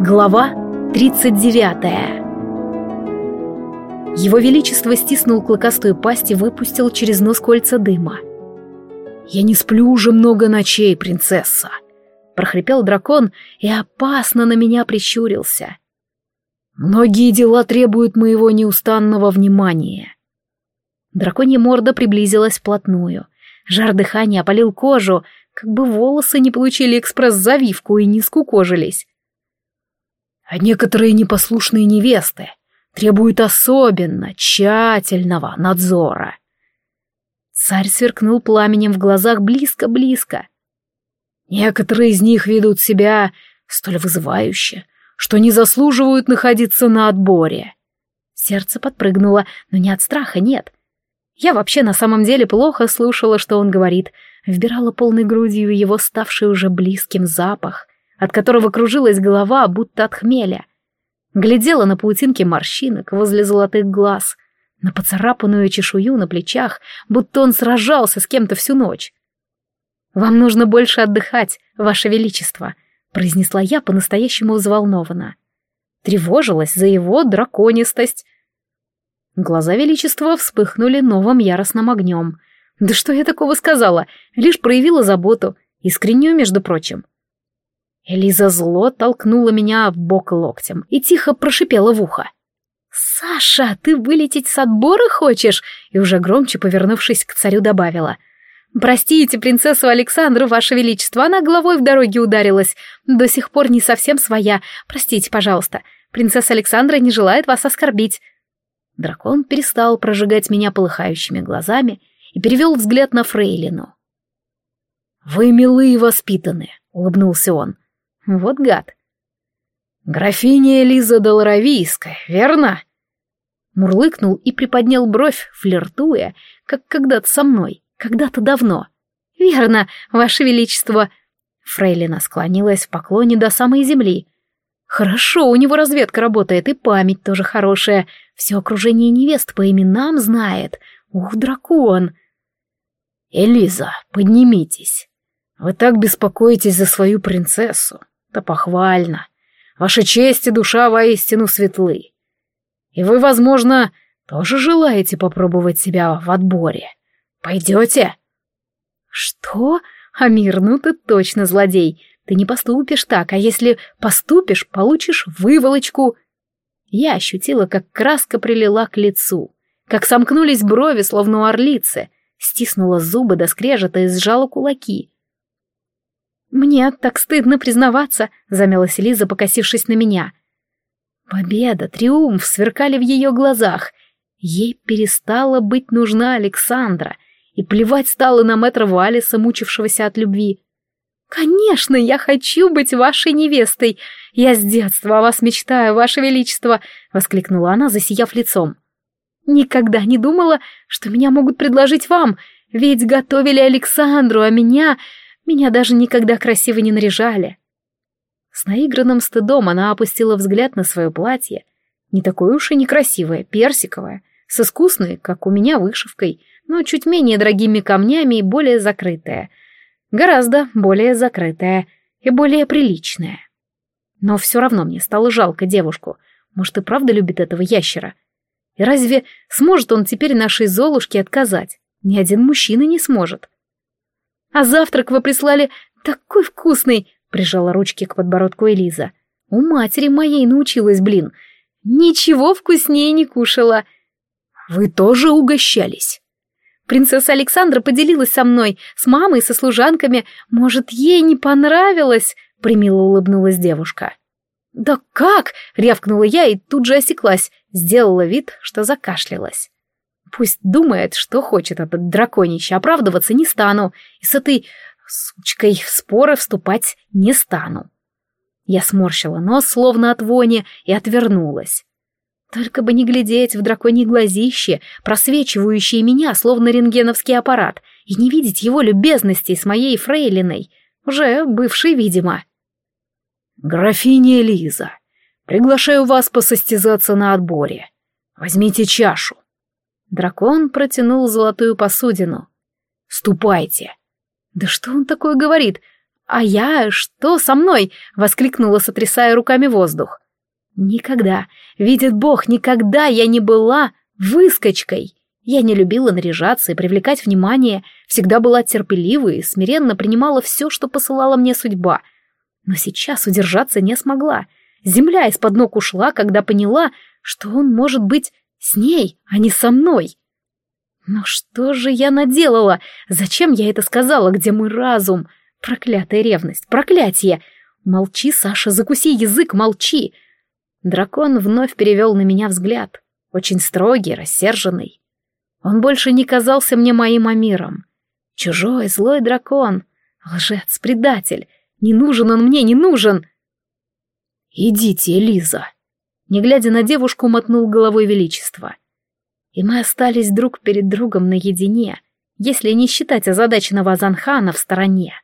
Глава 39 Его Величество стиснул клыкастую пасть и выпустил через нос кольца дыма. «Я не сплю уже много ночей, принцесса!» прохрипел дракон и опасно на меня прищурился. «Многие дела требуют моего неустанного внимания». Драконья морда приблизилась вплотную. Жар дыхания опалил кожу, как бы волосы не получили экспресс-завивку и не скукожились. А некоторые непослушные невесты требуют особенно тщательного надзора. Царь сверкнул пламенем в глазах близко-близко. Некоторые из них ведут себя столь вызывающе, что не заслуживают находиться на отборе. Сердце подпрыгнуло, но не от страха, нет. Я вообще на самом деле плохо слушала, что он говорит, вбирала полной грудью его ставший уже близким запах, от которого кружилась голова, будто от хмеля. Глядела на паутинки морщинок возле золотых глаз, на поцарапанную чешую на плечах, будто он сражался с кем-то всю ночь. «Вам нужно больше отдыхать, Ваше Величество», — произнесла я по-настоящему взволнованно. Тревожилась за его драконистость. Глаза Величества вспыхнули новым яростным огнем. «Да что я такого сказала? Лишь проявила заботу, искреннюю, между прочим». Элиза зло толкнула меня в бок локтем и тихо прошипела в ухо. «Саша, ты вылететь с отбора хочешь?» И уже громче, повернувшись к царю, добавила. «Простите принцессу Александру, ваше величество, она головой в дороге ударилась. До сих пор не совсем своя. Простите, пожалуйста. Принцесса Александра не желает вас оскорбить». Дракон перестал прожигать меня полыхающими глазами и перевел взгляд на Фрейлину. «Вы милы и воспитаны», — улыбнулся он. Вот гад. «Графиня Элиза Долоровийская, верно?» Мурлыкнул и приподнял бровь, флиртуя, как когда-то со мной, когда-то давно. «Верно, Ваше Величество!» Фрейлина склонилась в поклоне до самой земли. «Хорошо, у него разведка работает, и память тоже хорошая. Все окружение невест по именам знает. Ух, дракон!» «Элиза, поднимитесь. Вы так беспокоитесь за свою принцессу. Да похвально. Ваша честь и душа воистину светлы. И вы, возможно, тоже желаете попробовать себя в отборе. Пойдете? Что? Амир, ну ты точно злодей. Ты не поступишь так, а если поступишь, получишь выволочку. Я ощутила, как краска прилила к лицу, как сомкнулись брови, словно у орлицы, стиснула зубы до скрежета и сжала кулаки. «Мне так стыдно признаваться», — замялась Лиза, покосившись на меня. Победа, триумф сверкали в ее глазах. Ей перестала быть нужна Александра, и плевать стало на мэтра Валиса, мучившегося от любви. «Конечно, я хочу быть вашей невестой! Я с детства о вас мечтаю, ваше величество!» — воскликнула она, засияв лицом. «Никогда не думала, что меня могут предложить вам, ведь готовили Александру, а меня меня даже никогда красиво не наряжали. С наигранным стыдом она опустила взгляд на свое платье. Не такое уж и некрасивое, персиковое, с искусной, как у меня, вышивкой, но чуть менее дорогими камнями и более закрытое. Гораздо более закрытое и более приличное. Но все равно мне стало жалко девушку. Может, и правда любит этого ящера? И разве сможет он теперь нашей Золушке отказать? Ни один мужчина не сможет. А завтрак вы прислали такой вкусный!» — прижала ручки к подбородку Элиза. «У матери моей научилась, блин. Ничего вкуснее не кушала». «Вы тоже угощались?» Принцесса Александра поделилась со мной, с мамой, со служанками. Может, ей не понравилось?» — примило улыбнулась девушка. «Да как?» — рявкнула я и тут же осеклась, сделала вид, что закашлялась. Пусть думает, что хочет этот драконище, оправдываться не стану, и с этой сучкой в споры вступать не стану. Я сморщила нос, словно от вони, и отвернулась. Только бы не глядеть в драконьи глазище, просвечивающие меня, словно рентгеновский аппарат, и не видеть его любезностей с моей фрейлиной, уже бывшей, видимо. «Графиня Лиза, приглашаю вас посостязаться на отборе. Возьмите чашу. Дракон протянул золотую посудину. «Ступайте!» «Да что он такое говорит? «А я? Что со мной?» — воскликнула, сотрясая руками воздух. «Никогда, видит Бог, никогда я не была выскочкой. Я не любила наряжаться и привлекать внимание, всегда была терпеливой и смиренно принимала все, что посылала мне судьба. Но сейчас удержаться не смогла. Земля из-под ног ушла, когда поняла, что он может быть с ней, а не со мной. Но что же я наделала? Зачем я это сказала? Где мой разум? Проклятая ревность, проклятие! Молчи, Саша, закуси язык, молчи! Дракон вновь перевел на меня взгляд, очень строгий, рассерженный. Он больше не казался мне моим Амиром. Чужой, злой дракон. Лжец, предатель. Не нужен он мне, не нужен. «Идите, Элиза!» Не глядя на девушку, мотнул головой величество. И мы остались друг перед другом наедине, если не считать озадаченного Азанхана в стороне.